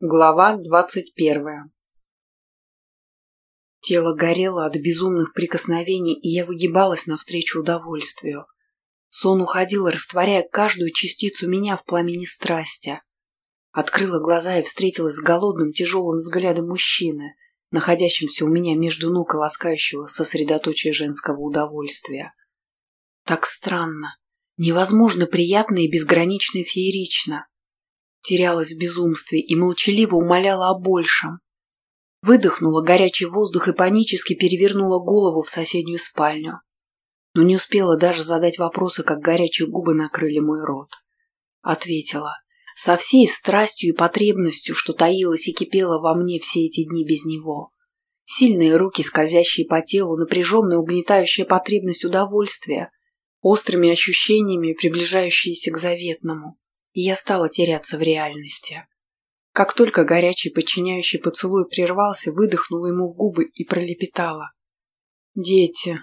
Глава двадцать первая Тело горело от безумных прикосновений, и я выгибалась навстречу удовольствию. Сон уходил, растворяя каждую частицу меня в пламени страсти. Открыла глаза и встретилась с голодным тяжелым взглядом мужчины, находящимся у меня между ног и ласкающего сосредоточия женского удовольствия. Так странно, невозможно приятно и безгранично феерично терялась в безумстве и молчаливо умоляла о большем. Выдохнула горячий воздух и панически перевернула голову в соседнюю спальню. Но не успела даже задать вопросы, как горячие губы накрыли мой рот. Ответила. Со всей страстью и потребностью, что таилась и кипела во мне все эти дни без него. Сильные руки, скользящие по телу, напряженная угнетающая потребность удовольствия, острыми ощущениями, приближающиеся к заветному и я стала теряться в реальности. Как только горячий подчиняющий поцелуй прервался, выдохнула ему в губы и пролепетала. «Дети!»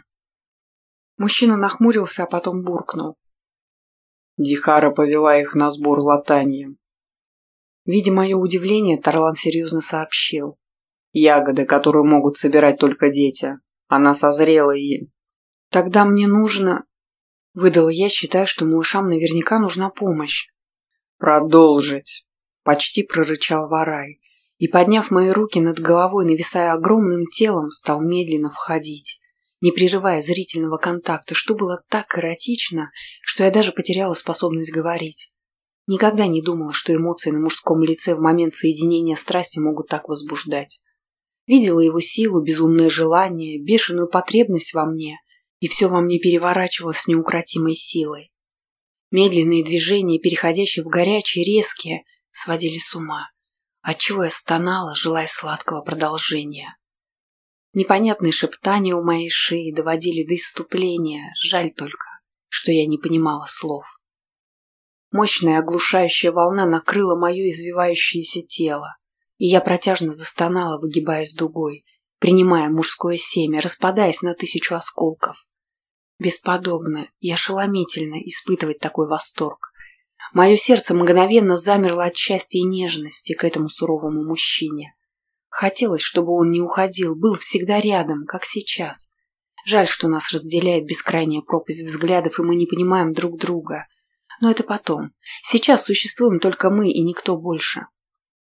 Мужчина нахмурился, а потом буркнул. Дихара повела их на сбор латанием. Видя мое удивление, Тарлан серьезно сообщил. «Ягоды, которые могут собирать только дети. Она созрела и...» «Тогда мне нужно...» Выдала я, считая, что малышам наверняка нужна помощь. «Продолжить!» — почти прорычал Варай. И, подняв мои руки над головой, нависая огромным телом, стал медленно входить, не прерывая зрительного контакта, что было так эротично, что я даже потеряла способность говорить. Никогда не думала, что эмоции на мужском лице в момент соединения страсти могут так возбуждать. Видела его силу, безумное желание, бешеную потребность во мне, и все во мне переворачивалось с неукротимой силой. Медленные движения, переходящие в горячие, резкие, сводили с ума, отчего я стонала, желая сладкого продолжения. Непонятные шептания у моей шеи доводили до иступления, жаль только, что я не понимала слов. Мощная оглушающая волна накрыла мое извивающееся тело, и я протяжно застонала, выгибаясь дугой, принимая мужское семя, распадаясь на тысячу осколков. Бесподобно и ошеломительно испытывать такой восторг. Мое сердце мгновенно замерло от счастья и нежности к этому суровому мужчине. Хотелось, чтобы он не уходил, был всегда рядом, как сейчас. Жаль, что нас разделяет бескрайняя пропасть взглядов, и мы не понимаем друг друга. Но это потом. Сейчас существуем только мы и никто больше.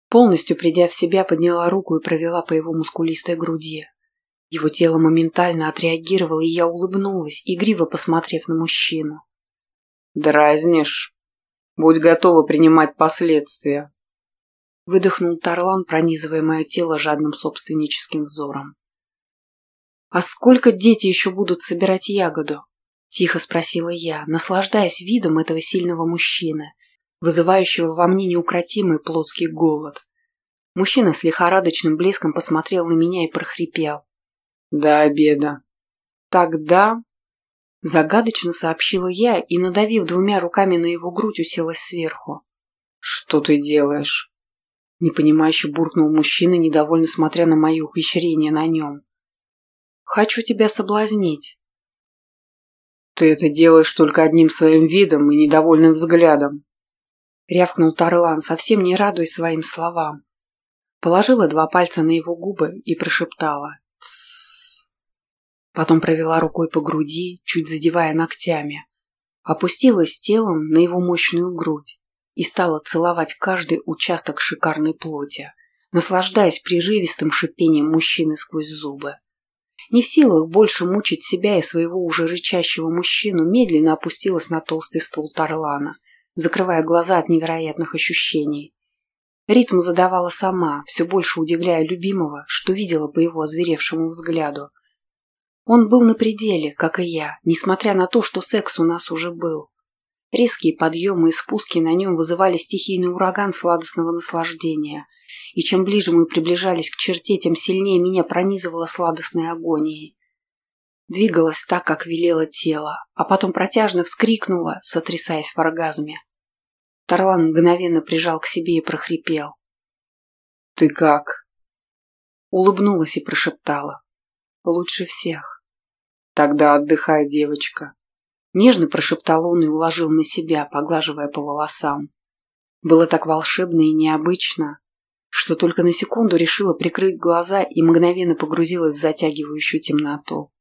Полностью придя в себя, подняла руку и провела по его мускулистой груди. Его тело моментально отреагировало, и я улыбнулась, игриво посмотрев на мужчину. «Дразнишь? Будь готова принимать последствия!» Выдохнул Тарлан, пронизывая мое тело жадным собственническим взором. «А сколько дети еще будут собирать ягоду?» — тихо спросила я, наслаждаясь видом этого сильного мужчины, вызывающего во мне неукротимый плотский голод. Мужчина с лихорадочным блеском посмотрел на меня и прохрипел. До обеда. Тогда... Загадочно сообщила я и, надавив двумя руками на его грудь, уселась сверху. «Что ты делаешь?» Непонимающе буркнул мужчина, недовольно смотря на мое ухищрение на нем. «Хочу тебя соблазнить». «Ты это делаешь только одним своим видом и недовольным взглядом», — рявкнул Тарлан, совсем не радуясь своим словам. Положила два пальца на его губы и прошептала. «Тссс». Потом провела рукой по груди, чуть задевая ногтями. Опустилась телом на его мощную грудь и стала целовать каждый участок шикарной плоти, наслаждаясь прерывистым шипением мужчины сквозь зубы. Не в силах больше мучить себя и своего уже рычащего мужчину, медленно опустилась на толстый ствол тарлана, закрывая глаза от невероятных ощущений. Ритм задавала сама, все больше удивляя любимого, что видела по его озверевшему взгляду – он был на пределе, как и я, несмотря на то, что секс у нас уже был. Резкие подъемы и спуски на нем вызывали стихийный ураган сладостного наслаждения. И чем ближе мы приближались к черте, тем сильнее меня пронизывала сладостной агонией. Двигалась так, как велело тело, а потом протяжно вскрикнула, сотрясаясь в оргазме. Тарлан мгновенно прижал к себе и прохрипел. «Ты как?» Улыбнулась и прошептала. «Лучше всех». Тогда отдыхай, девочка. Нежно прошептал он и уложил на себя, поглаживая по волосам. Было так волшебно и необычно, что только на секунду решила прикрыть глаза и мгновенно погрузилась в затягивающую темноту.